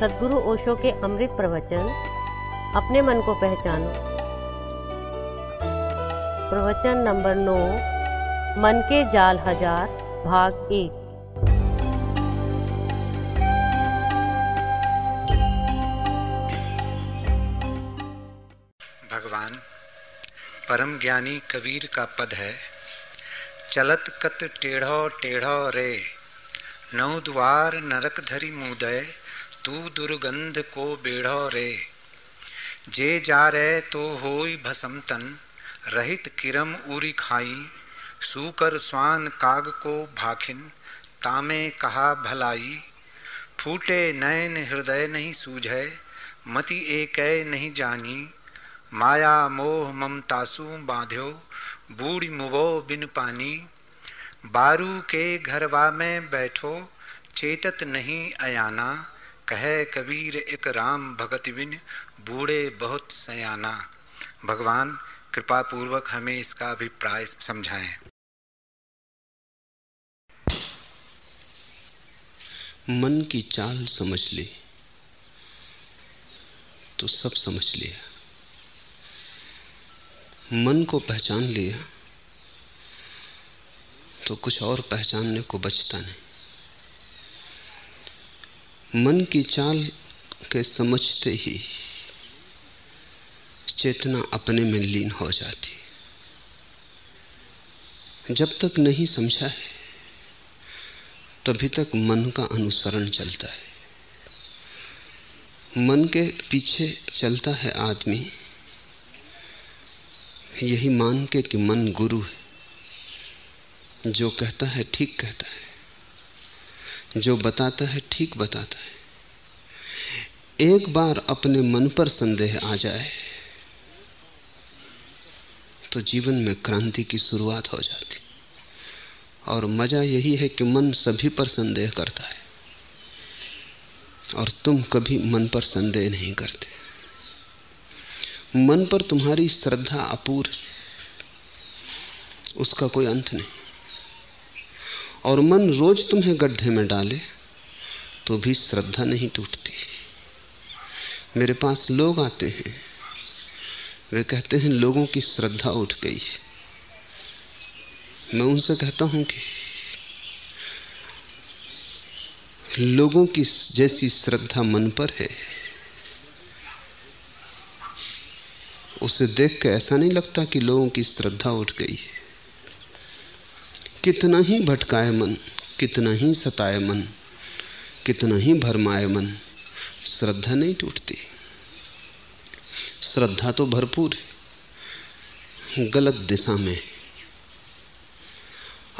सदगुरु ओशो के अमृत प्रवचन, अपने मन को पहचानो। प्रवचन नंबर नौ, मन के जाल हज़ार, भाग एक। भगवान, परम ज्ञानी कबीर का पद है, चलत कत टेढ़ो टेढ़ो रे, नौ द्वार नरक धरी मुदय तू दुर्गंध को बेढ़ो रे। जे जा रे तो होई भसम तन, रहित किरम उरी खाई। सूकर स्वान काग को भाखिन, तामे कहा भलाई। फूटे नयन हृदय नहीं सूझे, मति एक नहीं जानी। माया मोह ममतासु बांध्यो, बूढ़ी मुबो बिन पानी। बारू के घरवा में बैठो, चेतत नहीं अयाना। कहे कबीर एक राम भगत बिन बूढ़े बहुत सयाना। भगवान कृपा पूर्वक हमें इसका अभिप्राय समझाएँ। मन की चाल समझ ली तो सब समझ लिया मन को पहचान लिया तो कुछ और पहचानने को बचता नहीं। मन की चाल के समझते ही चेतना अपने में लीन हो जाती जब तक नहीं समझा है, तभी तक मन का अनुसरण चलता है। मन के पीछे चलता है आदमी। यही मान के कि मन गुरु है। जो कहता है, ठीक कहता है। जो बताता है, ठीक बताता है। एक बार अपने मन पर संदेह आ जाए तो जीवन में क्रांति की शुरुआत हो जाती। और मज़ा यही है कि मन सभी पर संदेह करता है, और तुम कभी मन पर संदेह नहीं करते। मन पर तुम्हारी श्रद्धा अपूर उसका कोई अंत नहीं। और मन रोज तुम्हें गड्ढे में डाले तो भी श्रद्धा नहीं टूटती। मेरे पास लोग आते हैं, वे कहते हैं, लोगों की श्रद्धा उठ गई मैं उनसे कहता हूँ कि लोगों की जैसी श्रद्धा मन पर है, उसे देख के ऐसा नहीं लगता कि लोगों की श्रद्धा उठ गई कितना ही भटकाए मन, कितना ही सताए मन, कितना ही भरमाए मन, श्रद्धा नहीं टूटती। श्रद्धा तो भरपूर है, गलत दिशा में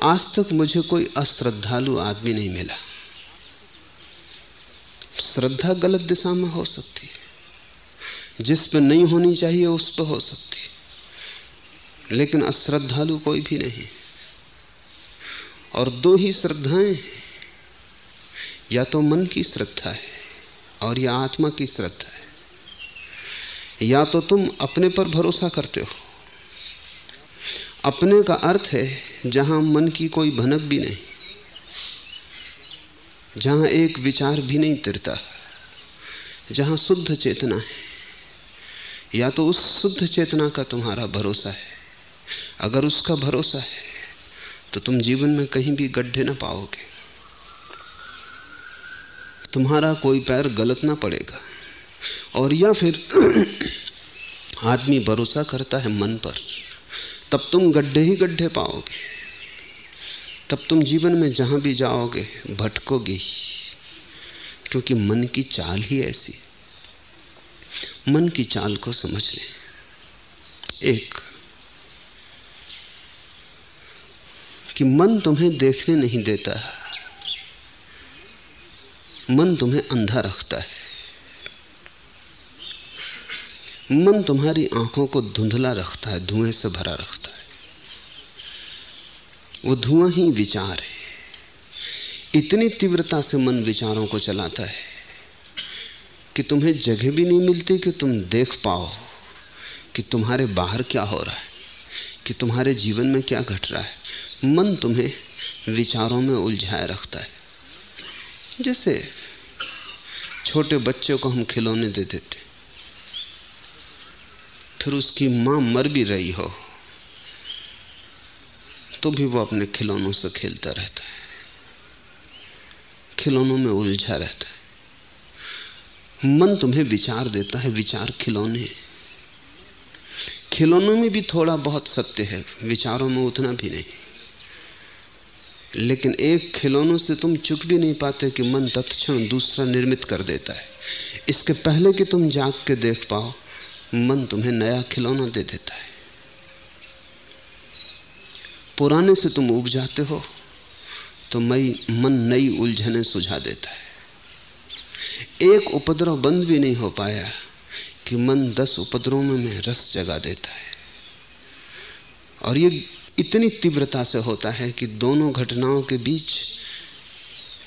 आज तक मुझे कोई अश्रद्धालु आदमी नहीं मिला। श्रद्धा गलत दिशा में हो सकती है। जिस पर नहीं होनी चाहिए, उस पर हो सकती लेकिन अश्रद्धालु कोई भी नहीं और दो ही श्रद्धाएँ या तो मन की श्रद्धा है और या आत्मा की श्रद्धा है। या तो तुम अपने पर भरोसा करते हो। अपने का अर्थ है जहाँ मन की कोई भनक भी नहीं, जहाँ एक विचार भी नहीं तिरता, जहाँ शुद्ध चेतना है। या तो उस शुद्ध चेतना का तुम्हारा भरोसा है। अगर उसका भरोसा है तो तुम जीवन में कहीं भी गड्ढे ना पाओगे। तुम्हारा कोई पैर गलत ना पड़ेगा। और या फिर आदमी भरोसा करता है मन पर, तब तुम गड्ढे ही गड्ढे पाओगे। तब तुम जीवन में जहाँ भी जाओगे, भटकोगे क्योंकि मन की चाल ही ऐसी। मन की चाल को समझ लें। एक कि मन तुम्हें देखने नहीं देता। मन तुम्हें अंधा रखता है। मन तुम्हारी आँखों को धुंधला रखता है, धुएँ से भरा रखता है। वो धुआँ ही विचार है। इतनी तीव्रता से मन विचारों को चलाता है कि तुम्हें जगह भी नहीं मिलती कि तुम देख पाओ कि तुम्हारे बाहर क्या हो रहा है, कि तुम्हारे जीवन में क्या घट रहा है। मन तुम्हें विचारों में उलझाए रखता है। जैसे छोटे बच्चे को हम खिलौने दे देते, फिर उसकी माँ मर भी रही हो तो भी वो अपने खिलौनों से खेलता रहता है, खिलौनों में उलझा रहता है। मन तुम्हें विचार देता है, विचार खिलौने। खिलौनों में भी थोड़ा बहुत सत्य है, विचारों में उतना भी नहीं। लेकिन एक खिलौनों से तुम चुक भी नहीं पाते कि मन तत्क्षण दूसरा निर्मित कर देता है। इसके पहले कि तुम जाग के देख पाओ, मन तुम्हें नया खिलौना दे देता है। पुराने से तुम उब जाते हो तो मई, मन नई उलझने सुझा देता है। एक उपद्रव बंद भी नहीं हो पाया कि मन दस उपद्रवों में रस जगा देता है। और ये इतनी तीव्रता से होता है कि दोनों घटनाओं के बीच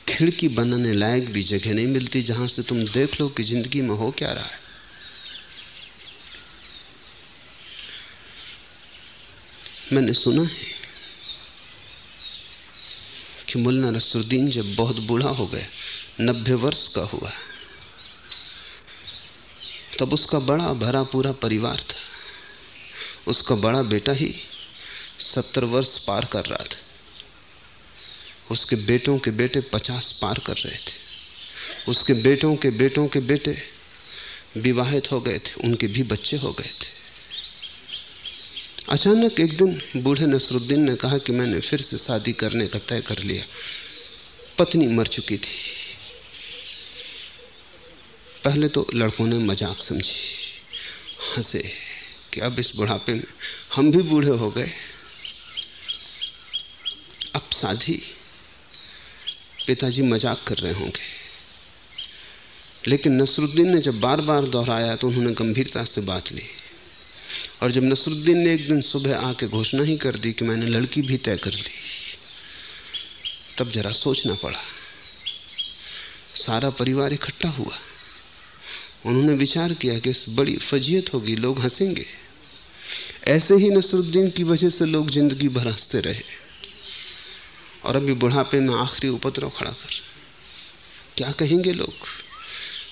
खिड़की बनाने लायक भी जगह नहीं मिलती, जहाँ से तुम देख लो कि ज़िंदगी में हो क्या रहा है। मैंने सुना है कि मुल्ला नसरुद्दीन जब बहुत बूढ़ा हो गया, नब्बे वर्ष का हुआ, तब उसका बड़ा भरा पूरा परिवार था। उसका बड़ा बेटा ही सत्तर वर्ष पार कर रहा था। उसके बेटों के बेटे पचास पार कर रहे थे। उसके बेटों के बेटों के बेटे विवाहित हो गए थे, उनके भी बच्चे हो गए थे। अचानक एक दिन बूढ़े नसरुद्दीन ने कहा कि मैंने फिर से शादी करने का तय कर लिया। पत्नी मर चुकी थी। पहले तो लड़कों ने मज़ाक समझी। हंसे कि अब इस बुढ़ापे में हम भी बूढ़े हो गए। शादी पिताजी मज़ाक कर रहे होंगे। लेकिन नसरुद्दीन ने जब बार बार दोहराया तो उन्होंने गंभीरता से बात ली। और जब नसरुद्दीन ने एक दिन सुबह आके घोषणा ही कर दी कि मैंने लड़की भी तय कर ली, तब जरा सोचना पड़ा। सारा परिवार इकट्ठा हुआ। उन्होंने विचार किया कि इस बड़ी फजीयत होगी, लोग हंसेंगे। ऐसे ही नसरुद्दीन की वजह से लोग ज़िंदगी भर हँसते रहे। और अभी बुढ़ापे में आखिरी उपद्रव खड़ा कर। क्या कहेंगे लोग?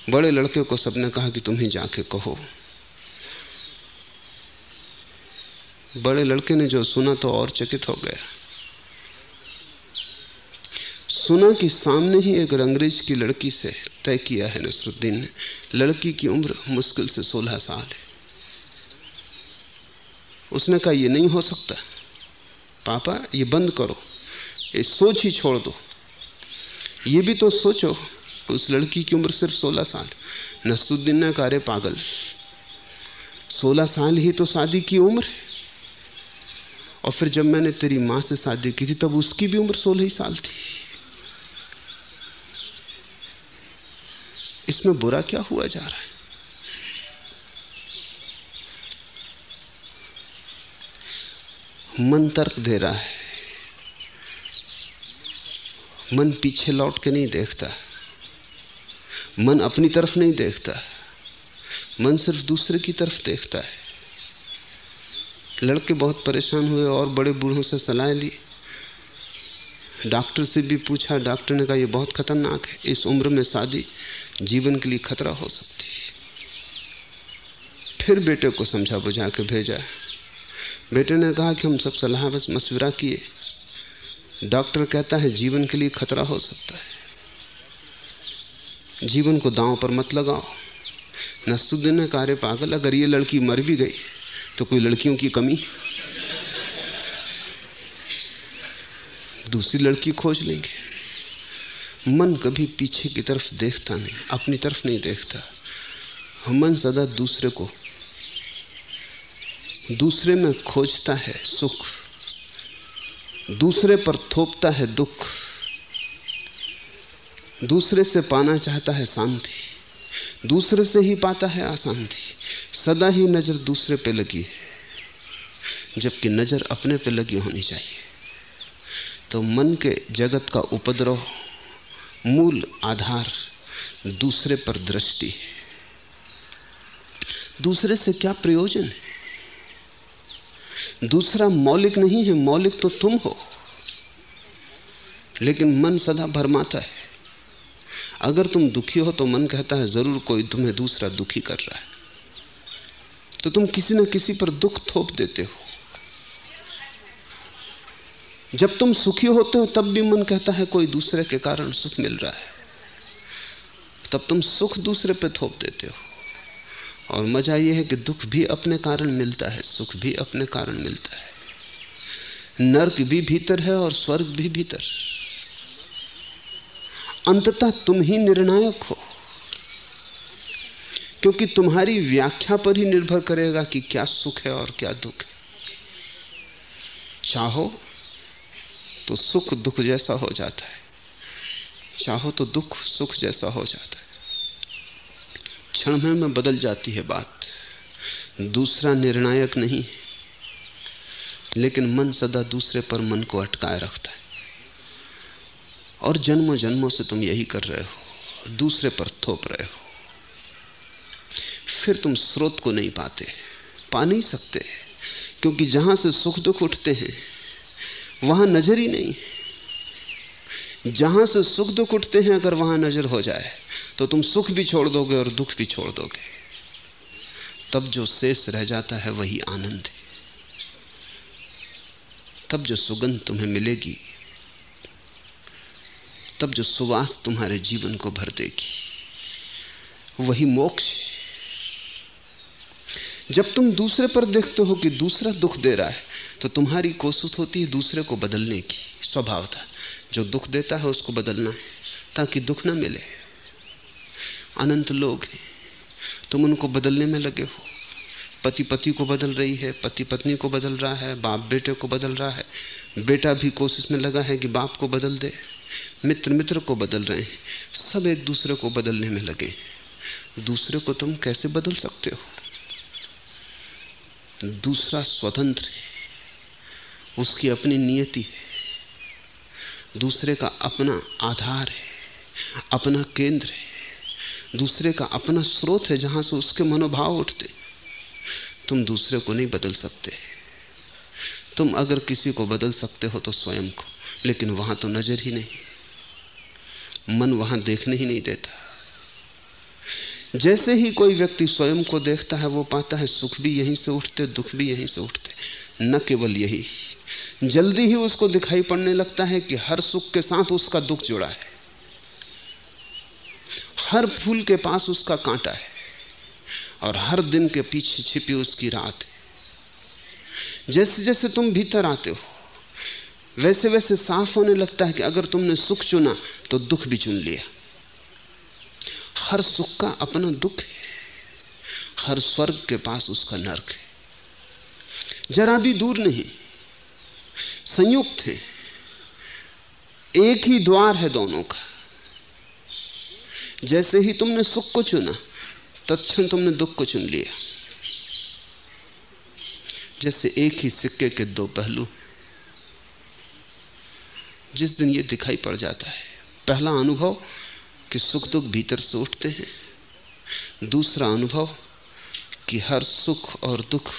बड़े लड़के को सबने कहा कि तुम ही जाके कहो। बड़े लड़के ने जो सुना तो और चकित हो गया। सुना कि सामने ही एक रंगरेज की लड़की से तय किया है नसरुद्दीन ने, लड़की की उम्र मुश्किल से सोलह साल है। उसने कहा यह नहीं हो सकता। पापा, ये बंद करो। ये सोच ही छोड़ दो। ये भी तो सोचो, उस लड़की की उम्र सिर्फ़ सोलह साल। नसरुद्दीन ने कहा पागल। सोलह साल ही तो शादी की उम्र। है और फिर जब मैंने तेरी माँ से शादी की थी, तब उसकी भी उम्र सोलह ही साल थी। इसमें बुरा क्या हुआ जा रहा है? मन तर्क दे रहा है। मन पीछे लौट के नहीं देखता। मन अपनी तरफ़ नहीं देखता। मन सिर्फ़ दूसरे की तरफ़ देखता है। लड़के बहुत परेशान हुए और बड़े बूढ़ों से सलाह ली। डॉक्टर से भी पूछा, डॉक्टर ने कहा यह बहुत खतरनाक है। इस उम्र में शादी जीवन के लिए खतरा हो सकती है। फिर बेटे को समझा बुझा के भेजा। बेटे ने कहा कि, हम सब सलाह बस मशवरा किए। डॉक्टर कहता है, जीवन के लिए खतरा हो सकता है। जीवन को दांव पर मत लगाओ। नसुद्दीन ने कहा पागल। अगर ये लड़की मर भी गई तो कोई लड़कियों की कमी। दूसरी लड़की खोज लेंगे। मन कभी पीछे की तरफ़ देखता नहीं, अपनी तरफ़ नहीं देखता। मन सदा दूसरे को, दूसरे में खोजता है सुख। दूसरे पर थोपता है दुख, दूसरे से पाना चाहता है शांति, दूसरे से ही पाता है अशांति। सदा ही नज़र दूसरे पे लगी है, जबकि नज़र अपने पे लगी होनी चाहिए। तो मन के जगत का उपद्रव, मूल आधार दूसरे पर दृष्टि है। दूसरे से क्या प्रयोजन है? दूसरा मौलिक नहीं है, मौलिक तो तुम हो। लेकिन मन सदा भरमाता है। अगर तुम दुखी हो तो मन कहता है, ज़रूर कोई तुम्हें दूसरा दुखी कर रहा है। तो तुम किसी न किसी पर दुख थोप देते हो। जब तुम सुखी होते हो, तब भी मन कहता है, कोई दूसरे के कारण सुख मिल रहा है। तब तुम सुख दूसरे पे थोप देते हो। और मज़ा यह है कि दुख भी अपने कारण मिलता है, सुख भी अपने कारण मिलता है। नरक भी भीतर है और स्वर्ग भी भीतर। अंततः तुम ही निर्णायक हो। क्योंकि तुम्हारी व्याख्या पर ही निर्भर करेगा कि क्या सुख है और क्या दुख है। चाहो तो सुख दुख जैसा हो जाता है, चाहो तो दुख सुख जैसा हो जाता है। क्षण में, में बदल जाती है बात। दूसरा निर्णायक नहीं लेकिन मन सदा दूसरे पर मन को अटकाए रखता है। और जन्मों जन्मों से तुम यही कर रहे हो दूसरे पर थोप रहे हो। फिर तुम स्रोत को नहीं पाते पा नहीं सकते क्योंकि जहाँ से सुख दुख उठते हैं वहाँ नज़र ही नहीं। जहाँ से सुख दुख उठते हैं अगर वहाँ नज़र हो जाए तो तुम सुख भी छोड़ दोगे और दुख भी छोड़ दोगे। तब जो शेष रह जाता है वही आनंद है। तब जो सुगंध तुम्हें मिलेगी, तब जो सुवास तुम्हारे जीवन को भर देगी, वही मोक्ष जब तुम दूसरे पर देखते हो कि दूसरा दुख दे रहा है तो तुम्हारी कोशिश होती है दूसरे को बदलने की। स्वभाव था, जो दुख देता है उसको बदलना, ताकि दुख ना मिले। अनंत लोग हैं। तुम उनको बदलने में लगे हो। पति पति को बदल रही है पति पत्नी को बदल रहा है बाप बेटे को बदल रहा है। बेटा भी कोशिश में लगा है कि बाप को बदल दे। मित्र मित्र को बदल रहे हैं। सब एक दूसरे को बदलने में लगे दूसरे को तुम कैसे बदल सकते हो? दूसरा स्वतंत्र है। उसकी अपनी नियति है। दूसरे का अपना आधार है। अपना केंद्र है। दूसरे का अपना स्रोत है जहाँ से उसके मनोभाव उठते। तुम दूसरे को नहीं बदल सकते। तुम अगर किसी को बदल सकते हो तो स्वयं को, लेकिन वहाँ तो नज़र ही नहीं। मन वहाँ देखने ही नहीं देता। जैसे ही कोई व्यक्ति स्वयं को देखता है, वो पाता है सुख भी यहीं से उठते, दुख भी यहीं से उठते। न केवल यही, जल्दी ही उसको दिखाई पड़ने लगता है कि हर सुख के साथ उसका दुख जुड़ा है। हर फूल के पास उसका कांटा है और हर दिन के पीछे छिपी उसकी रात है। जैसे जैसे तुम भीतर आते हो वैसे वैसे साफ़ होने लगता है कि अगर तुमने सुख चुना तो दुख भी चुन लिया। हर सुख का अपना दुख है। हर स्वर्ग के पास उसका नर्क है। जरा भी दूर नहीं, संयुक्त है। एक ही द्वार है दोनों का। जैसे ही तुमने सुख को चुना, तत्क्षण तुमने दुख को चुन लिया। जैसे एक ही सिक्के के दो पहलू, जिस दिन ये दिखाई पड़ जाता है, पहला अनुभव कि सुख दुख भीतर से उठते हैं, दूसरा अनुभव कि हर सुख और दुख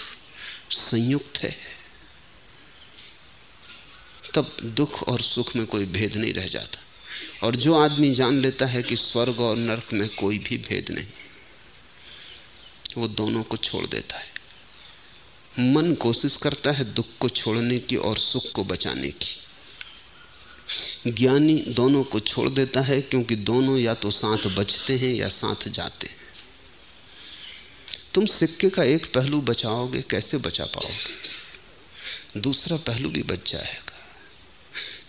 संयुक्त है। तब दुख और सुख में कोई भेद नहीं रह जाता। और जो आदमी जान लेता है कि स्वर्ग और नरक में कोई भी भेद नहीं, वो दोनों को छोड़ देता है। मन कोशिश करता है दुख को छोड़ने की और सुख को बचाने की। ज्ञानी दोनों को छोड़ देता है क्योंकि दोनों या तो साथ बचते हैं या साथ जाते हैं। तुम सिक्के का एक पहलू बचाओगे, कैसे बचा पाओगे? दूसरा पहलू भी बच जाएगा।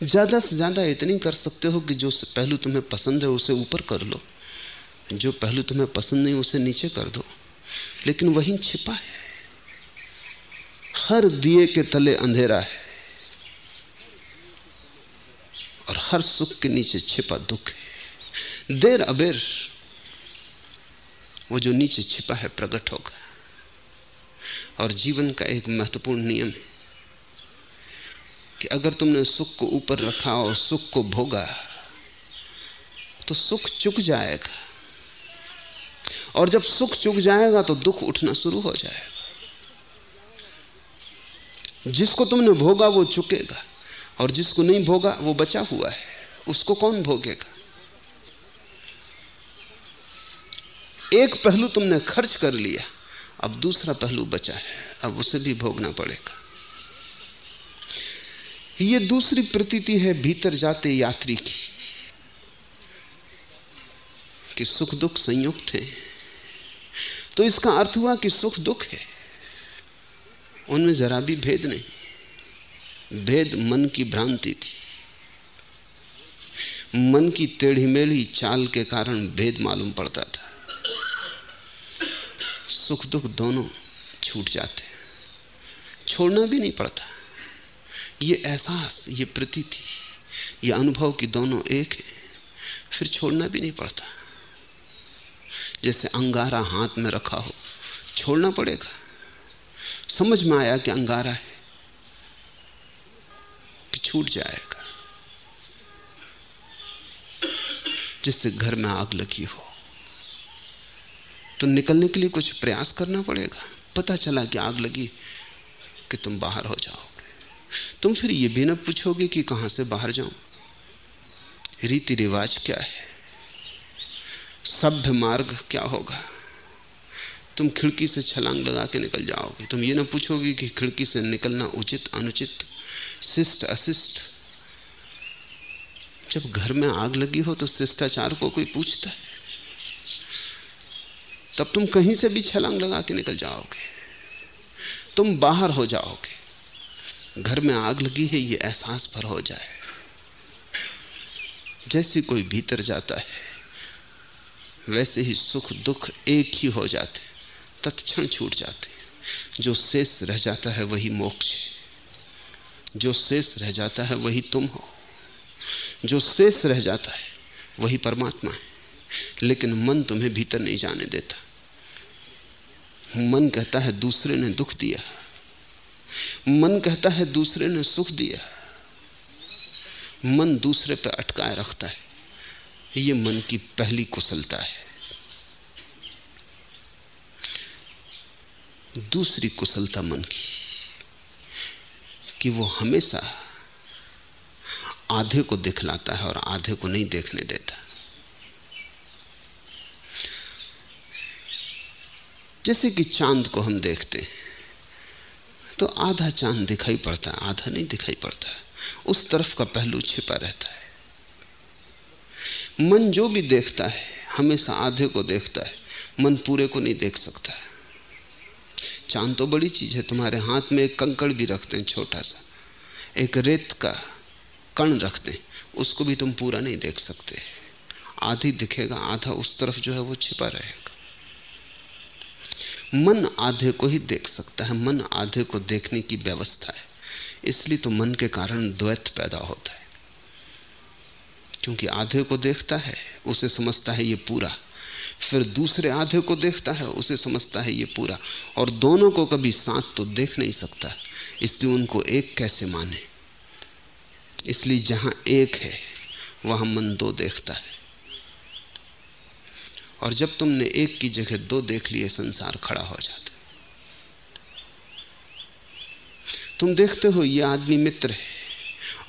ज़्यादा से ज़्यादा इतनी कर सकते हो कि जो पहलू तुम्हें पसंद है उसे ऊपर कर लो। जो पहलू तुम्हें पसंद नहीं, उसे नीचे कर दो। लेकिन वहीं छिपा है। हर दिए के तले अंधेरा है। और हर सुख के नीचे छिपा दुख है। देर अबेर वो जो नीचे छिपा है प्रकट होगा। और जीवन का एक महत्वपूर्ण नियम है। कि अगर तुमने सुख को ऊपर रखा और सुख को भोगा तो सुख चुक जाएगा। और जब सुख चुक जाएगा तो दुख उठना शुरू हो जाएगा। जिसको तुमने भोगा, वो चुकेगा। और जिसको नहीं भोगा, वो बचा हुआ है। उसको कौन भोगेगा? एक पहलू तुमने खर्च कर लिया, अब दूसरा पहलू बचा है। अब उसे भी भोगना पड़ेगा। ये दूसरी प्रतीति है भीतर जाते यात्री की, कि सुख दुख संयुक्त है। तो इसका अर्थ हुआ कि सुख दुख है, उनमें जरा भी भेद नहीं, भेद मन की भ्रांति थी। मन की टेढ़ी मेढ़ी चाल के कारण भेद मालूम पड़ता था। सुख दुख दोनों छूट जाते छोड़ना भी नहीं पड़ता। ये एहसास, ये प्रतीति, ये अनुभव कि दोनों एक है, फिर छोड़ना भी नहीं पड़ता। जैसे अंगारा हाथ में रखा हो, छोड़ना पड़ेगा। समझ में आया कि अंगारा है कि छूट जाएगा। जिससे घर में आग लगी हो तो निकलने के लिए कुछ प्रयास करना पड़ेगा। पता चला कि आग लगी कि तुम बाहर हो जाओगे तुम फिर ये भी ना पूछोगे कि कहाँ से बाहर जाऊँ? रीति रिवाज क्या है? सभ्य मार्ग क्या होगा? तुम खिड़की से छलांग लगा के निकल जाओगे। तुम ये ना पूछोगे कि खिड़की से निकलना उचित, अनुचित, शिष्ट, अशिष्ट? जब घर में आग लगी हो तो शिष्टाचार को कोई पूछता है? तब तुम कहीं से भी छलांग लगा के निकल जाओगे। तुम बाहर हो जाओगे। घर में आग लगी है, ये एहसास भर हो जाए। जैसे कोई भीतर जाता है, वैसे ही सुख दुख एक ही हो जाते तत्क्षण छूट जाते जो शेष रह जाता है वही मोक्ष जो शेष रह जाता है वही तुम हो। जो शेष रह जाता है वही परमात्मा है। लेकिन मन तुम्हें भीतर नहीं जाने देता। मन कहता है, दूसरे ने दुख दिया। मन कहता है, दूसरे ने सुख दिया मन दूसरे पर अटकाए रखता है। ये मन की पहली कुशलता है। दूसरी कुशलता मन की, कि वो हमेशा आधे को दिखलाता है और आधे को नहीं देखने देता। जैसे कि चाँद को हम देखते हैं। तो आधा चाँद दिखाई पड़ता है, आधा नहीं दिखाई पड़ता उस तरफ़ का पहलू छिपा रहता है। मन जो भी देखता है, हमेशा आधे को देखता है, मन पूरे को नहीं देख सकता है। चाँद तो बड़ी चीज़ है, तुम्हारे हाथ में एक कंकड़ भी रखते हैं छोटा सा। एक रेत का कण रखते हैं उसको भी तुम पूरा नहीं देख सकते। आधी दिखेगा, आधा उस तरफ़ जो है वो छिपा रहेगा। मन आधे को ही देख सकता है, मन आधे को देखने की व्यवस्था है। इसलिए तो मन के कारण द्वैत पैदा होता है। क्योंकि आधे को देखता है, उसे समझता है ये पूरा। फिर दूसरे आधे को देखता है, उसे समझता है ये पूरा। और दोनों को कभी साथ तो देख नहीं सकता। इसलिए उनको एक कैसे माने? इसलिए जहाँ एक है, वहाँ मन दो देखता है। और जब तुमने एक की जगह दो देख लिए, संसार खड़ा हो जाता तुम देखते हो ये आदमी मित्र है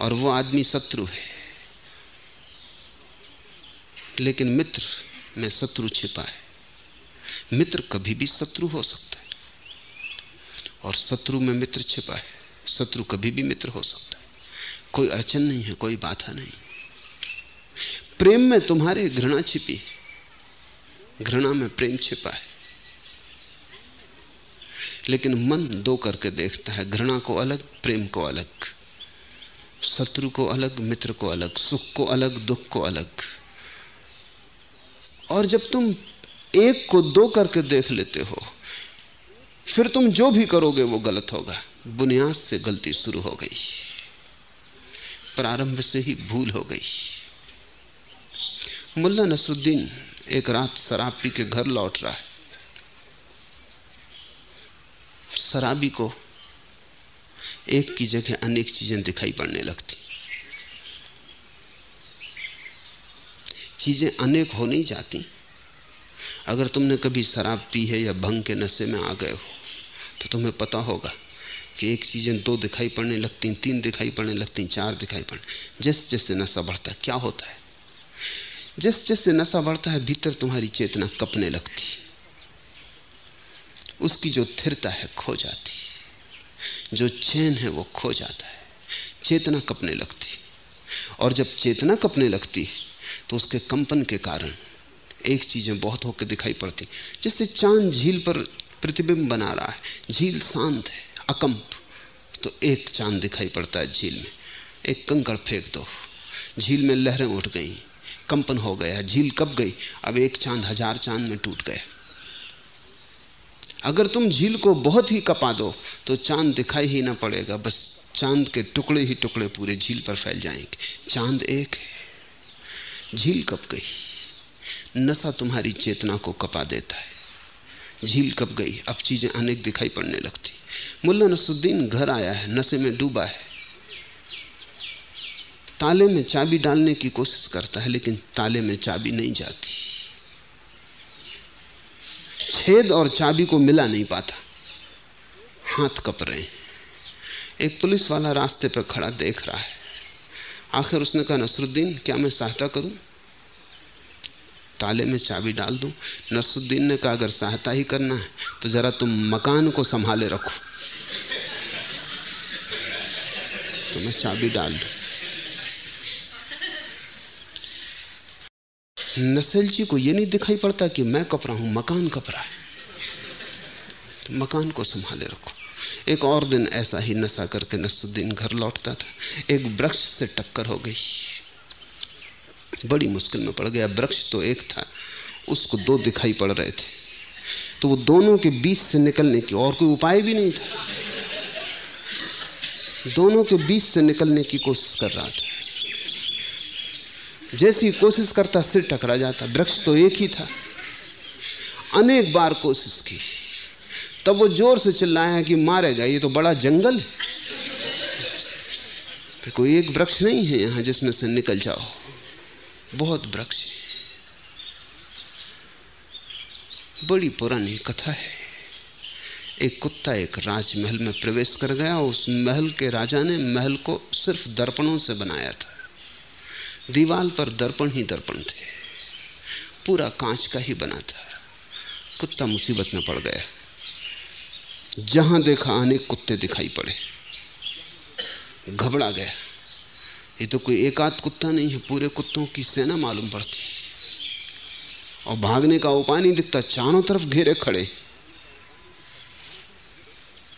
और वो आदमी शत्रु है। लेकिन मित्र में शत्रु छिपा है। मित्र कभी भी शत्रु हो सकता है। और शत्रु में मित्र छिपा है। शत्रु कभी भी मित्र हो सकता है। कोई अड़चन नहीं है, कोई बाधा नहीं। प्रेम में तुम्हारे घृणा छिपी घृणा में प्रेम छिपा है। लेकिन मन दो करके देखता है, घृणा को अलग, प्रेम को अलग, शत्रु को अलग, मित्र को अलग, सुख को अलग, दुख को अलग। और जब तुम एक को दो करके देख लेते हो, फिर तुम जो भी करोगे वो गलत होगा। बुनियाद से गलती शुरू हो गई। प्रारंभ से ही भूल हो गई। मुल्ला नसरुद्दीन एक रात शराब पी के घर लौट रहा है। शराबी को एक की जगह अनेक चीज़ें दिखाई पड़ने लगती। चीज़ें अनेक हो नहीं जाती। अगर तुमने कभी शराब पी है या भंग के नशे में आ गए हो तो तुम्हें पता होगा कि एक चीज़ें दो दिखाई पड़ने लगती, तीन दिखाई पड़ने लगती, चार दिखाई पड़ने। जैसे जैसे नशा बढ़ता क्या होता है? जिस जैसे नशा बढ़ता है, भीतर तुम्हारी चेतना कपने लगती उसकी जो थिरता है, खो जाती जो चैन है, वो खो जाता है। चेतना कपने लगती और जब चेतना कपने लगती तो उसके कंपन के कारण एक चीज़ें बहुत होकर दिखाई पड़ती जैसे चाँद झील पर प्रतिबिंब बना रहा है। झील शांत है, अकंप। तो एक चाँद दिखाई पड़ता है झील में। एक कंकड़ फेंक दो। झील में लहरें उठ गई। कंपन हो गया, झील कब गई? अब एक चाँद, हज़ार चाँद में टूट गए। अगर तुम झील को बहुत ही कपा दो तो चाँद दिखाई ही ना पड़ेगा, बस चाँद के टुकड़े ही टुकड़े पूरे झील पर फैल जाएँगे। चाँद एक है। झील कब गई? नशा तुम्हारी चेतना को कपा देता है। झील कब गई? अब चीज़ें अनेक दिखाई पड़ने लगती। मुल्ला नसुद्दीन घर आया है, नशे में डूबा है। ताले में चाबी डालने की कोशिश करता है, लेकिन ताले में चाबी नहीं जाती। छेद और चाबी को मिला नहीं पाता। हाथ कप रहे हैं। एक पुलिस वाला रास्ते पर खड़ा देख रहा है। आखिर उसने कहा, नसरुद्दीन, क्या मैं सहायता करूँ? ताले में चाबी डाल दूँ? नसरुद्दीन ने कहा, अगर सहायता ही करना है तो जरा तुम मकान को संभाले रखो। तो मैं चाबी डाल दू। नसेल जी को यह नहीं दिखाई पड़ता कि मैं कप रहा हूँ, मकान कप रहा है। तो मकान को संभाले रखो। एक और दिन ऐसा ही नशा करके नसुद्दीन घर लौटता था। एक वृक्ष से टक्कर हो गई। बड़ी मुश्किल में पड़ गया। वृक्ष तो एक था, उसको दो दिखाई पड़ रहे थे। तो वो दोनों के बीच से निकलने की और कोई उपाय भी नहीं था। दोनों के बीच से निकलने की कोशिश कर रहा था। जैसी कोशिश करता, सिर टकरा जाता। वृक्ष तो एक ही था। अनेक बार कोशिश की। तब वो ज़ोर से चिल्लाया कि मारेगा, ये तो बड़ा जंगल है। कोई एक वृक्ष नहीं है यहाँ जिसमें से निकल जाओ। बहुत वृक्ष बड़ी पुरानी कथा है। एक कुत्ता एक राजमहल में प्रवेश कर गया। उस महल के राजा ने महल को सिर्फ़ दर्पणों से बनाया था। दीवाल पर दर्पण ही दर्पण थे। पूरा कांच का ही बना था। कुत्ता मुसीबत में पड़ गया। जहाँ देखा अनेक कुत्ते दिखाई पड़े। घबरा गया। ये तो कोई एक आध कुत्ता नहीं है, पूरे कुत्तों की सेना मालूम पड़ती। और भागने का उपाय नहीं दिखता, चारों तरफ़ घेरे खड़े।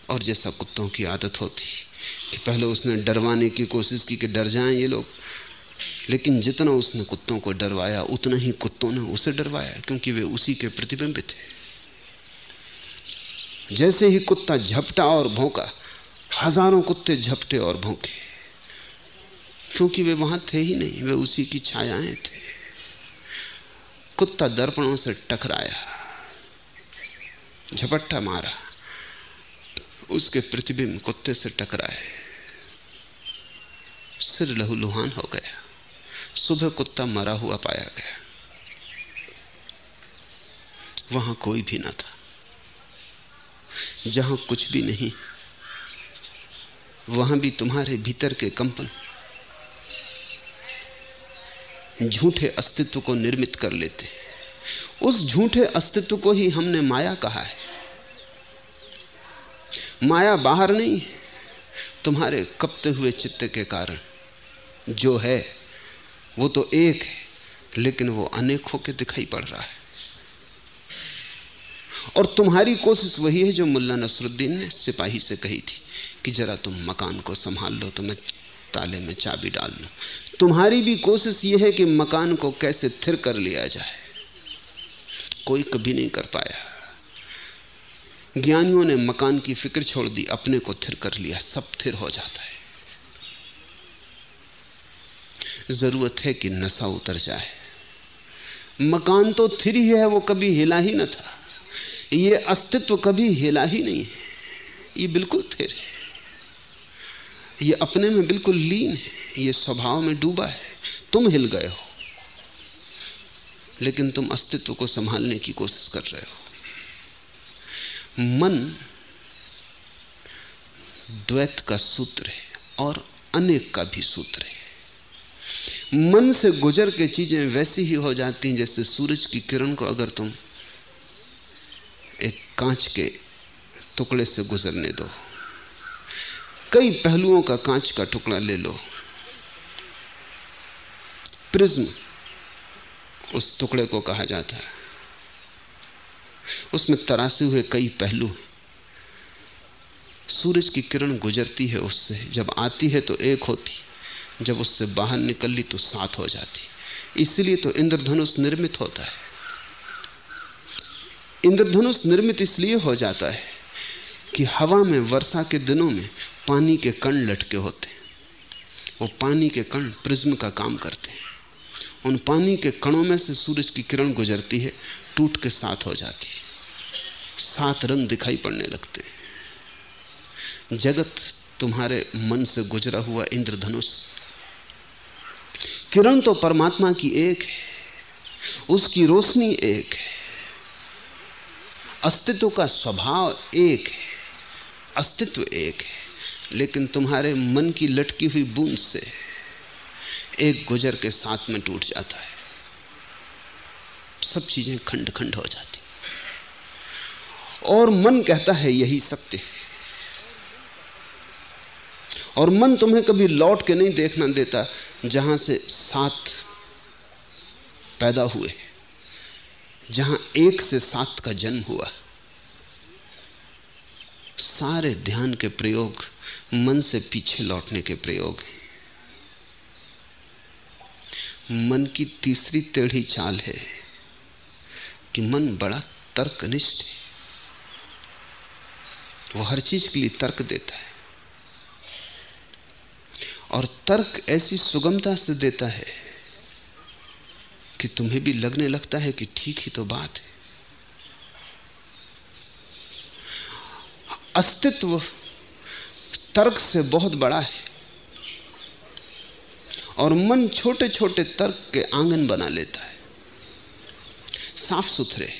और जैसा कुत्तों की आदत होती कि पहले उसने डरवाने की कोशिश की कि डर जाएँ ये लोग लेकिन जितना उसने कुत्तों को डरवाया, उतना ही कुत्तों ने उसे डरवाया, क्योंकि वे उसी के प्रतिबिंबित थे जैसे ही कुत्ता झपटा और भौंका, हज़ारों कुत्ते झपटे और भौंके। क्योंकि वे वहाँ थे ही नहीं, वे उसी की छायाएँ थे। कुत्ता दर्पणों से टकराया, झपट्टा मारा, उसके प्रतिबिंब कुत्ते से टकराए, सिर लहूलुहान हो गया। सुबह कुत्ता मरा हुआ पाया गया। वहाँ कोई भी ना था। जहाँ कुछ भी नहीं, वहाँ भी तुम्हारे भीतर के कंपन, झूठे अस्तित्व को निर्मित कर लेते। उस झूठे अस्तित्व को ही हमने माया कहा है। माया बाहर नहीं, तुम्हारे कपते हुए चित्त के कारण जो है वो तो एक है, लेकिन वो अनेक होकर दिखाई पड़ रहा है। और तुम्हारी कोशिश वही है जो मुल्ला नसरुद्दीन ने सिपाही से कही थी कि जरा तुम मकान को संभाल लो तो मैं ताले में चाबी डाल लूँ। तुम्हारी भी कोशिश यह है कि मकान को कैसे थिर कर लिया जाए। कोई कभी नहीं कर पाया। ज्ञानियों ने मकान की फ़िक्र छोड़ दी, अपने को थिर कर लिया, सब थिर हो जाता है। ज़रूरत है कि नशा उतर जाए। मकान तो थिर ही है वो कभी हिला ही न था। ये अस्तित्व कभी हिला ही नहीं है। ये बिल्कुल थिर है। ये अपने में बिल्कुल लीन है। ये स्वभाव में डूबा है। तुम हिल गए हो। लेकिन तुम अस्तित्व को संभालने की कोशिश कर रहे हो। मन द्वैत का सूत्र है और अनेक का भी सूत्र है। मन से गुजर के चीज़ें वैसी ही हो जाती हैं जैसे सूरज की किरण को अगर तुम एक कांच के टुकड़े से गुजरने दो। कई पहलुओं का कांच का टुकड़ा ले लो। प्रिज्म उस टुकड़े को कहा जाता है। उसमें तरासे हुए कई पहलू। सूरज की किरण गुजरती है उससे। जब आती है तो एक होती। जब उससे बाहर निकल ली तो साथ हो जाती। इसलिए तो इंद्रधनुष निर्मित होता है। इंद्रधनुष निर्मित इसलिए हो जाता है कि हवा में, वर्षा के दिनों में पानी के कण लटके होते हैं। वो पानी के कण प्रिज्म का काम करते हैं। उन पानी के कणों में से सूरज की किरण गुजरती है, टूट के साथ हो जाती है। सात रंग दिखाई पड़ने लगते हैं। जगत तुम्हारे मन से गुजरा हुआ इंद्रधनुष किरण तो परमात्मा की एक है, उसकी रोशनी एक है, अस्तित्व का स्वभाव एक है, अस्तित्व एक है, लेकिन तुम्हारे मन की लटकी हुई बूंद से एक गुजर के साथ में टूट जाता है। सब चीज़ें खंड खंड हो जाती और मन कहता है यही सत्य है। और मन तुम्हें कभी लौट के नहीं देखना देता, जहाँ से सात पैदा हुए, जहाँ एक से सात का जन्म हुआ। सारे ध्यान के प्रयोग मन से पीछे लौटने के प्रयोग हैं। मन की तीसरी टेढ़ी चाल है कि मन बड़ा तर्कनिष्ठ है। वो हर चीज़ के लिए तर्क देता है। और तर्क ऐसी सुगमता से देता है कि तुम्हें भी लगने लगता है कि ठीक ही तो बात है। अस्तित्व तर्क से बहुत बड़ा है और मन छोटे छोटे तर्क के आँगन बना लेता है। साफ़ सुथरे।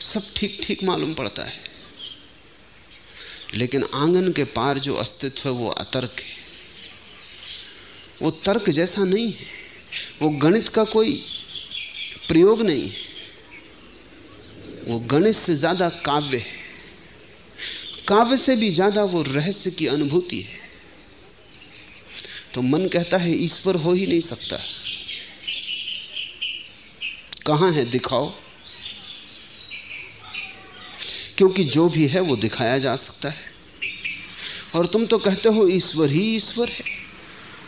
सब ठीक ठीक मालूम पड़ता है। लेकिन आँगन के पार जो अस्तित्व है, वो अतर्क है। वो तर्क जैसा नहीं है। वो गणित का कोई प्रयोग नहीं है। वो गणित से ज़्यादा काव्य है। काव्य से भी ज़्यादा वो रहस्य की अनुभूति है। तो मन कहता है, ईश्वर हो ही नहीं सकता। कहाँ है, दिखाओ। क्योंकि जो भी है वो दिखाया जा सकता है। और तुम तो कहते हो, ईश्वर ही ईश्वर है।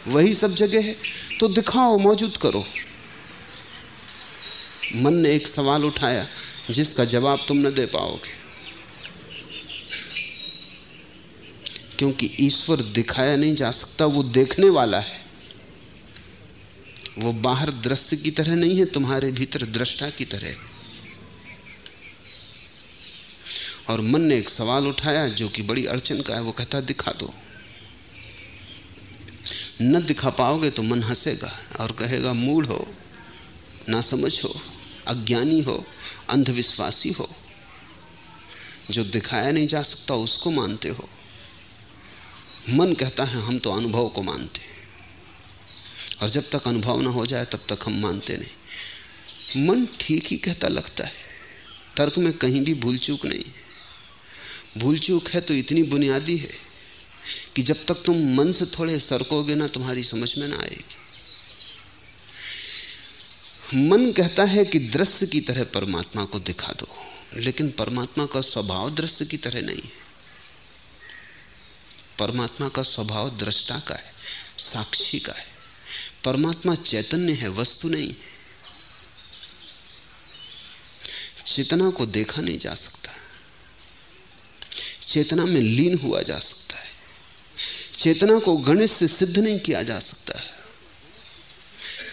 वही सब जगह है। तो दिखाओ, मौजूद करो। मन ने एक सवाल उठाया, जिसका जवाब तुम न दे पाओगे। क्योंकि ईश्वर दिखाया नहीं जा सकता, वो देखने वाला है। वो बाहर दृश्य की तरह नहीं है, तुम्हारे भीतर दृष्टा की तरह और मन ने एक सवाल उठाया जो कि बड़ी अड़चन का है, वो कहता, दिखा दो। न दिखा पाओगे तो मन हंसेगा और कहेगा मूड हो ना समझ हो, अज्ञानी हो, अंधविश्वासी हो। जो दिखाया नहीं जा सकता, उसको मानते हो। मन कहता है, हम तो अनुभव को मानते हैं। और जब तक अनुभव ना हो जाए, तब तक हम मानते नहीं। मन ठीक ही कहता लगता है। तर्क में कहीं भी भूल चूक नहीं। भूल चूक है तो इतनी बुनियादी है कि जब तक तुम मन से थोड़े सरकोगे ना तुम्हारी समझ में ना आएगी। मन कहता है कि दृश्य की तरह परमात्मा को दिखा दो, लेकिन परमात्मा का स्वभाव दृश्य की तरह नहीं है। परमात्मा का स्वभाव दृष्टा का है, साक्षी का है। परमात्मा चैतन्य है, वस्तु नहीं है। चेतना को देखा नहीं जा सकता। चेतना में लीन हुआ जा सकता है। चेतना को गणित से सिद्ध नहीं किया जा सकता है।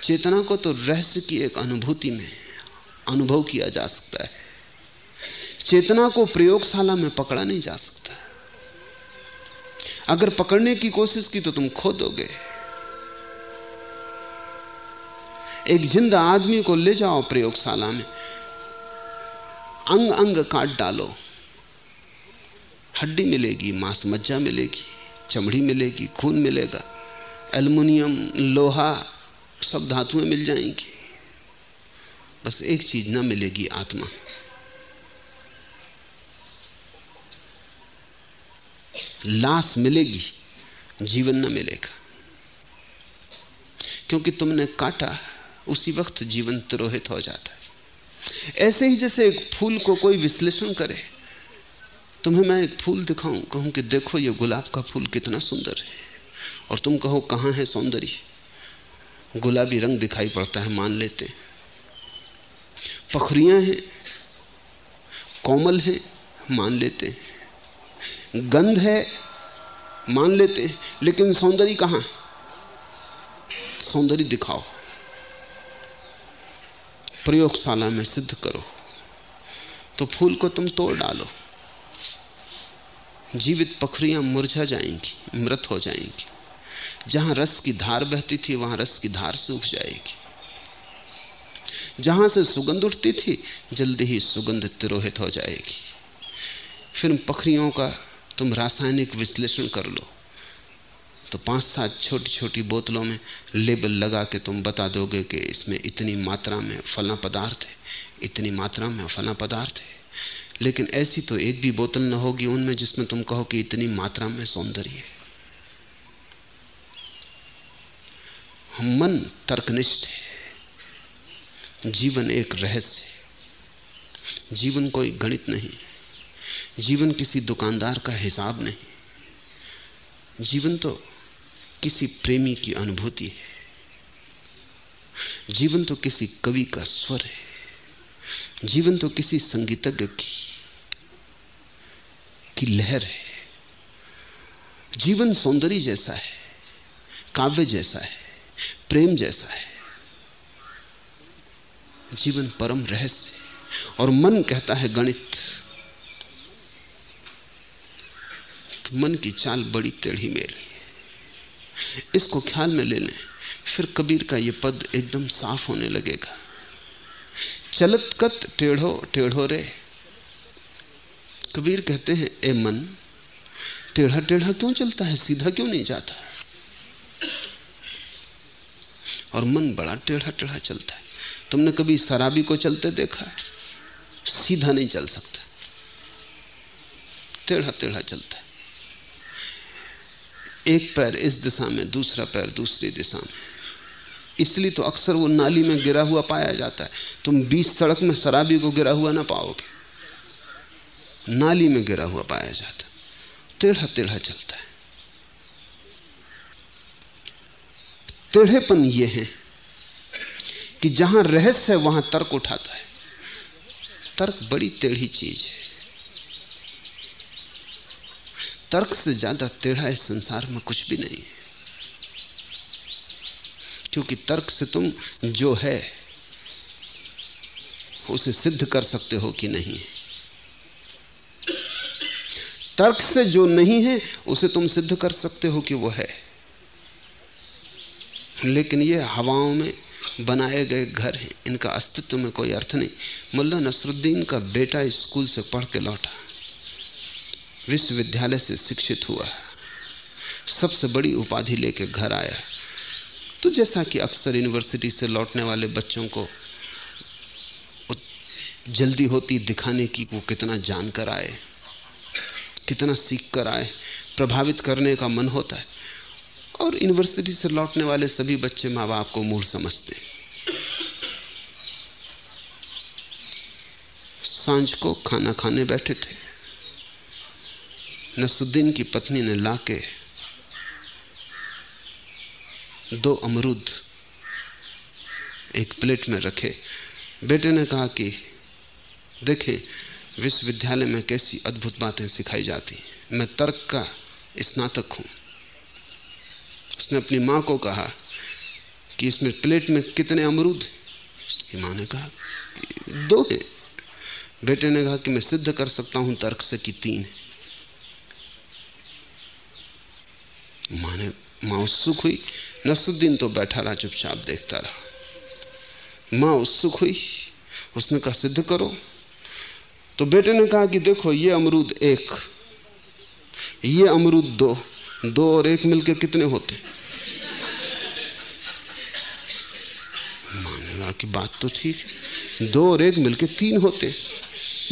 चेतना को तो रहस्य की एक अनुभूति में अनुभव किया जा सकता है। चेतना को प्रयोगशाला में पकड़ा नहीं जा सकता अगर पकड़ने की कोशिश की तो तुम खो दोगे। एक ज़िंदा आदमी को ले जाओ प्रयोगशाला में। अंग अंग काट डालो। हड्डी मिलेगी, मांस मज्जा मिलेगी, चमड़ी मिलेगी, खून मिलेगा, एल्युमिनियम, लोहा, सब धातुएँ मिल जाएँगी। बस एक चीज़ ना मिलेगी आत्मा। लाश मिलेगी, जीवन न मिलेगा। क्योंकि तुमने काटा, उसी वक्त जीवन तिरोहित हो जाता है। ऐसे ही जैसे एक फूल को कोई विश्लेषण करे तुम्हें मैं एक फूल दिखाऊँ? कहूँ कि देखो ये गुलाब का फूल कितना सुंदर है। और तुम कहो, कहाँ है सौंदर्य? गुलाबी रंग दिखाई पड़ता है, मान लेते पखरियाँ हैं, कोमल हैं, मान लेते हैं। गंध है, मान लेते हैं। लेकिन सौंदर्य कहाँ? सौंदर्य दिखाओ। प्रयोगशाला में सिद्ध करो। तो फूल को तुम तोड़ डालो। जीवित पखरियाँ मुरझा जाएँगी, मृत हो जाएँगी। जहाँ रस की धार बहती थी, वहाँ रस की धार सूख जाएगी। जहाँ से सुगंध उठती थी, जल्दी ही सुगंध तिरोहित हो जाएगी। फिर पखरियों का तुम रासायनिक विश्लेषण कर लो। तो पाँच सात छोटी छोटी बोतलों में लेबल लगा के तुम बता दोगे कि इसमें इतनी मात्रा में फला पदार्थ है, इतनी मात्रा में फला पदार्थ है। लेकिन ऐसी तो एक भी बोतल न होगी उनमें जिसमें तुम कहो कि इतनी मात्रा में सौंदर्य है। मन तर्कनिष्ठ है। जीवन एक रहस्य है। जीवन कोई गणित नहीं। जीवन किसी दुकानदार का हिसाब नहीं। जीवन तो किसी प्रेमी की अनुभूति है। जीवन तो किसी कवि का स्वर है। जीवन तो किसी संगीतज्ञ की की लहर है। जीवन सौंदर्य जैसा है, काव्य जैसा है, प्रेम जैसा है। जीवन परम रहस्य और मन कहता है गणित। तो मन की चाल बड़ी टेढ़ी मेरी इसको ख्याल में ले लें फिर कबीर का यह पद एकदम साफ़ होने लगेगा। चलत कत टेढ़ो टेढ़ो रे। कबीर कहते हैं, ए मन, टेढ़ा टेढ़ा क्यों चलता है? सीधा क्यों नहीं जाता? और मन बड़ा टेढ़ा टेढ़ा चलता है। तुमने कभी शराबी को चलते देखा? है सीधा नहीं चल सकता। टेढ़ा टेढ़ा चलता है। एक पैर इस दिशा में, दूसरा पैर दूसरी दिशा में। इसलिए तो अक्सर वो नाली में गिरा हुआ पाया जाता है। तुम बीच सड़क में शराबी को गिरा हुआ ना पाओगे। नाली में गिरा हुआ पाया जाता टेढ़ा टेढ़ा चलता है। टेढ़ेपन ये है कि जहाँ रहस्य है, वहाँ तर्क उठाता है। तर्क बड़ी टेढ़ी चीज़ है। तर्क से ज़्यादा टेढ़ा इस संसार में कुछ भी नहीं है। क्योंकि तर्क से तुम जो है, उसे सिद्ध कर सकते हो कि नहीं तर्क से जो नहीं है, उसे तुम सिद्ध कर सकते हो कि वो है। लेकिन ये हवाओं में बनाए गए घर हैं, इनका अस्तित्व में कोई अर्थ नहीं। मुल्ला नसरुद्दीन का बेटा स्कूल से पढ़ के लौटा। विश्वविद्यालय से शिक्षित हुआ। सबसे बड़ी उपाधि लेके घर आया। तो जैसा कि अक्सर यूनिवर्सिटी से लौटने वाले बच्चों को जल्दी होती दिखाने की वो कितना जानकर आए। कितना सीख कर आए, प्रभावित करने का मन होता है। और यूनिवर्सिटी से लौटने वाले सभी बच्चे माँ बाप को मूल समझते साँझ को खाना खाने बैठे थे। नसुद्दीन की पत्नी ने लाके दो अमरूद एक प्लेट में रखे। बेटे ने कहा कि, देखें विश्वविद्यालय में कैसी अद्भुत बातें सिखाई जाती मैं तर्क का स्नातक हूँ। उसने अपनी माँ को कहा कि इसमें प्लेट में कितने अमरूद उसकी माँ ने कहा, दो हैं। बेटे ने कहा कि मैं सिद्ध कर सकता हूँ तर्क से कि तीन माँ ने, माँ उत्सुक हुई। नसुद्दीन तो बैठा रहा, चुपचाप देखता रहा। माँ उत्सुक हुई। उसने कहा, सिद्ध करो। तो बेटे ने कहा कि देखो, ये अमरूद एक, ये अमरूद दो दो और एक मिलके कितने होते? मान लगा कि बात तो ठीक है। दो और एक मिलके तीन होते।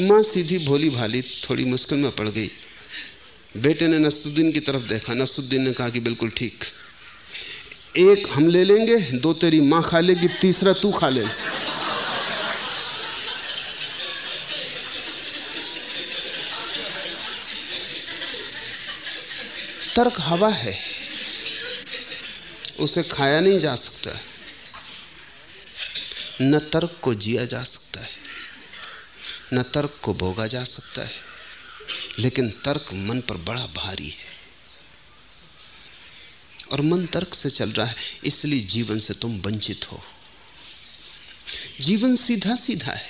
माँ सीधी भोली भाली थोड़ी मुश्किल में पड़ गई। बेटे ने नसुद्दीन की तरफ़ देखा। नसुद्दीन ने कहा कि बिल्कुल ठीक। एक हम ले लेंगे, दो तेरी माँ खा लेगी, तीसरा तू खा ले तर्क हवा है। उसे खाया नहीं जा सकता। न तर्क को जिया जा सकता है, न तर्क को भोगा जा सकता है। लेकिन तर्क मन पर बड़ा भारी है। और मन तर्क से चल रहा है, इसलिए जीवन से तुम वंचित हो। जीवन सीधा सीधा है।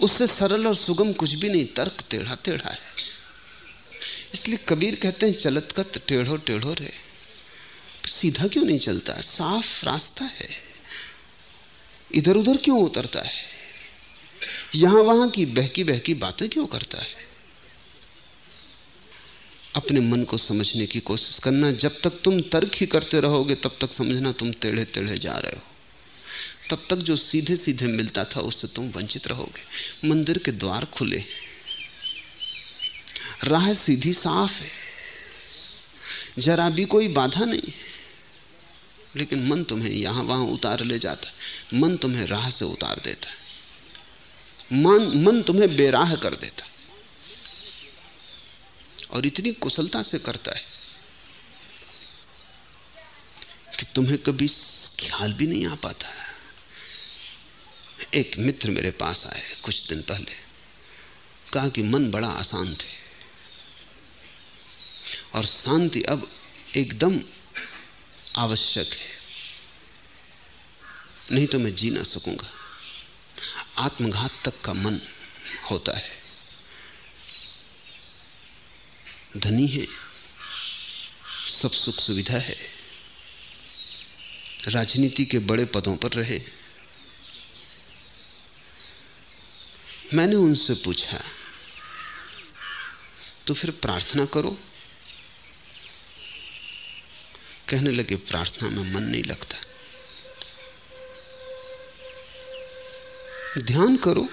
उससे सरल और सुगम कुछ भी नहीं, तर्क टेढ़ा टेढ़ा है। इसलिए कबीर कहते हैं, चलत कत, टेढ़ो टेढ़ो रे। सीधा क्यों नहीं चलता? साफ़ रास्ता है। इधर उधर क्यों उतरता है? यहाँ वहाँ की बहकी बहकी बातें क्यों करता है? अपने मन को समझने की कोशिश करना। जब तक तुम तर्क ही करते रहोगे, तब तक समझना तुम टेढ़े टेढ़े जा रहे हो। तब तक जो सीधे सीधे मिलता था, उससे तुम वंचित रहोगे। मंदिर के द्वार खुले राह सीधी साफ़ है। जरा भी कोई बाधा नहीं। लेकिन मन तुम्हें यहाँ वहाँ उतार ले जाता है। मन तुम्हें राह से उतार देता मन मन तुम्हें बेराह कर देता और इतनी कुशलता से करता है कि तुम्हें कभी ख्याल भी नहीं आ पाता एक मित्र मेरे पास आए कुछ दिन पहले। कहा कि मन बड़ा आसान है और शांति अब एकदम आवश्यक है। नहीं तो मैं जी ना सकूँगा। आत्मघात तक का मन होता है। धनी है। सब सुख सुविधा है। राजनीति के बड़े पदों पर रहे। मैंने उनसे पूछा तो फिर प्रार्थना करो। कहने लगे, प्रार्थना में मन नहीं लगता। ध्यान करो।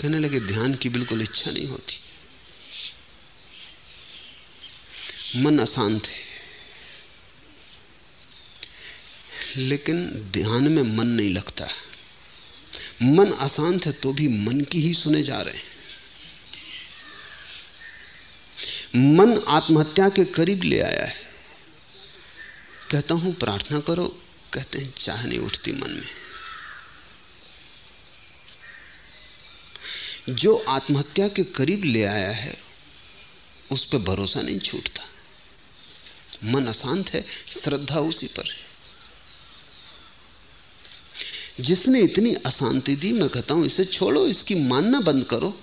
कहने लगे, ध्यान की बिल्कुल इच्छा नहीं होती। मन अशांत है। लेकिन ध्यान में मन नहीं लगता। मन अशांत है तो भी मन की ही सुने जा रहे हैं। मन आत्महत्या के करीब ले आया है। कहता हूँ, प्रार्थना करो, कहते हैं, चाह नहीं उठती मन में। जो आत्महत्या के करीब ले आया है, उस पर भरोसा नहीं छूटता। मन अशांत है, श्रद्धा उसी पर है। जिसने इतनी अशांति दी, मैं कहता हूँ, इसे छोड़ो, इसकी मानना बंद करो।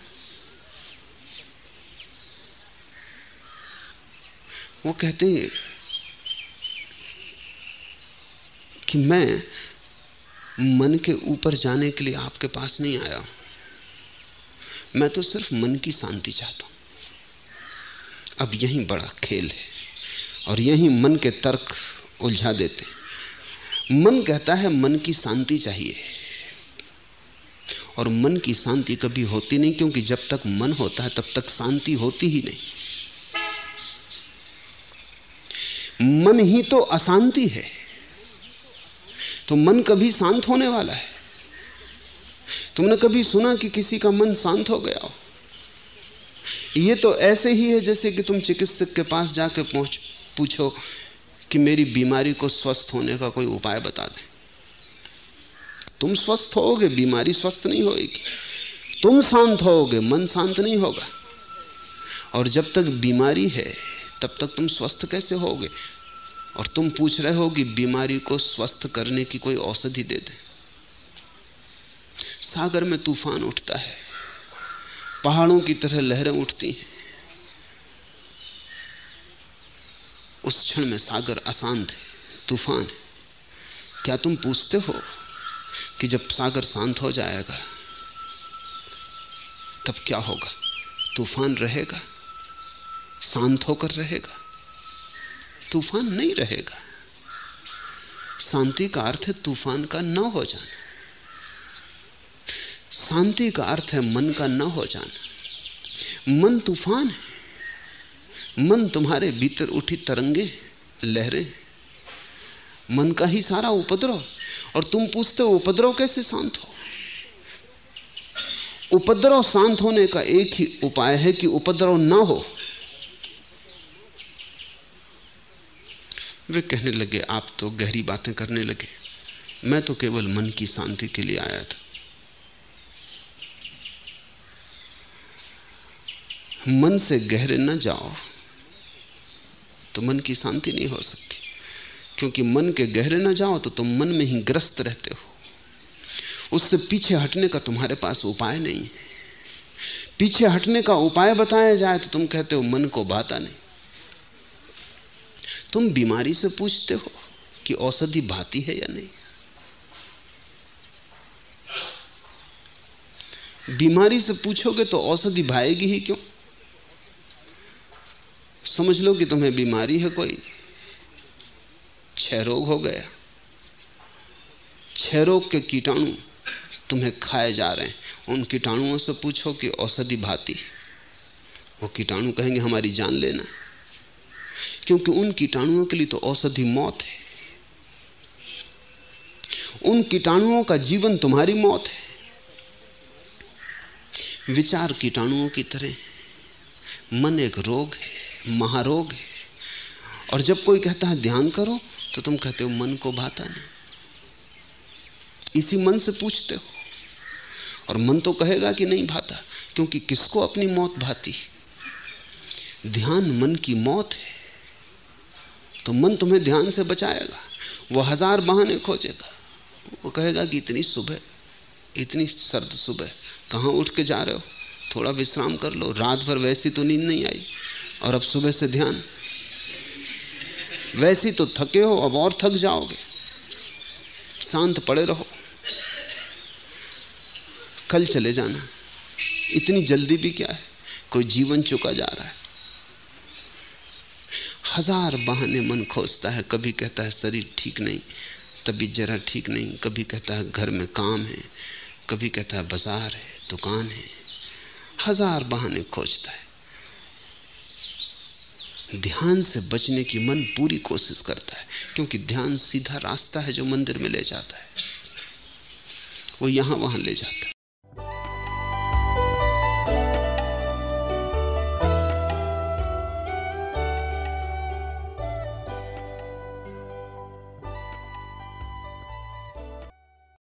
वो कहते हैं कि मैं मन के ऊपर जाने के लिए आपके पास नहीं आया। हूँ मैं तो सिर्फ़ मन की शांति चाहता हूँ। अब यही बड़ा खेल है और यही मन के तर्क उलझा देते मन कहता है मन की शांति चाहिए। और मन की शांति कभी होती नहीं क्योंकि जब तक मन होता है तब तक शांति होती ही नहीं। मन ही तो अशांति है। तो मन कभी शांत होने वाला है। तुमने कभी सुना कि किसी का मन शांत हो गया हो? ये तो ऐसे ही है जैसे कि तुम चिकित्सक के पास जाके पहुँच पूछो कि मेरी बीमारी को स्वस्थ होने का कोई उपाय बता दे। तुम स्वस्थ होगे बीमारी स्वस्थ नहीं होगी तुम शांत होगे मन शांत नहीं होगा। और जब तक बीमारी है, तब तक तुम स्वस्थ कैसे होगे? और तुम पूछ रहे हो कि बीमारी को स्वस्थ करने की कोई औषधि दे दे। सागर में तूफ़ान उठता है, पहाड़ों की तरह लहरें उठती हैं। उस क्षण में सागर अशांत है, तूफ़ान है। क्या तुम पूछते हो कि जब सागर शांत हो जाएगा, तब क्या होगा? तूफ़ान रहेगा, शांत होकर रहेगा? तूफ़ान नहीं रहेगा। शांति का अर्थ है तूफ़ान का न हो जाना। शांति का अर्थ है मन का न हो जाना। मन तूफ़ान है। मन तुम्हारे भीतर उठी तरंगे, लहरें। मन का ही सारा उपद्रव। और तुम पूछते हो, उपद्रव कैसे शांत हो? उपद्रव शांत होने का एक ही उपाय है कि उपद्रव ना हो। वे कहने लगे, आप तो गहरी बातें करने लगे। मैं तो केवल मन की शांति के लिए आया था। मन से गहरे न जाओ तो मन की शांति नहीं हो सकती। क्योंकि मन के गहरे न जाओ तो तुम मन में ही ग्रस्त रहते हो। उससे पीछे हटने का तुम्हारे पास उपाय नहीं है। पीछे हटने का उपाय बताया जाए तो तुम कहते हो, मन को भाता नहीं। तुम बीमारी से पूछते हो कि औषधि भाती है या नहीं? बीमारी से पूछोगे तो औषधि भाएगी ही क्यों? समझ लो कि तुम्हें बीमारी है कोई। क्षय रोग हो गया। क्षय रोग के कीटाणु तुम्हें खाए जा रहे हैं। उन कीटाणुओं से पूछो कि औषधि भाती वो कीटाणु कहेंगे, हमारी जान लेना क्योंकि उन कीटाणुओं के लिए तो औषधि मौत है। उन कीटाणुओं का जीवन तुम्हारी मौत है। विचार कीटाणुओं की तरह मन एक रोग है, महारोग है। और जब कोई कहता है, ध्यान करो तो तुम कहते हो, मन को भाता नहीं। इसी मन से पूछते हो। और मन तो कहेगा कि नहीं भाता, क्योंकि किसको अपनी मौत भाती? ध्यान मन की मौत है। तो मन तुम्हें ध्यान से बचाएगा। वो हज़ार बहाने खोजेगा। वो कहेगा कि इतनी सुबह, इतनी सर्द सुबह, कहाँ उठ के जा रहे हो? थोड़ा विश्राम कर लो। रात भर वैसी तो नींद नहीं आई। और अब सुबह से ध्यान। वैसी तो थके हो, अब और थक जाओगे। शांत पड़े रहो। कल चले जाना। इतनी जल्दी भी क्या है? कोई जीवन चुका जा रहा है। हज़ार बहाने मन खोजता है, कभी कहता है शरीर ठीक नहीं तबीयत जरा ठीक नहीं, कभी कहता है घर में काम है, कभी कहता है बाज़ार है, दुकान है, हज़ार बहाने खोजता है। ध्यान से बचने की मन पूरी कोशिश करता है, क्योंकि ध्यान सीधा रास्ता है जो मंदिर में ले जाता है। वो यहाँ वहाँ ले जाता है।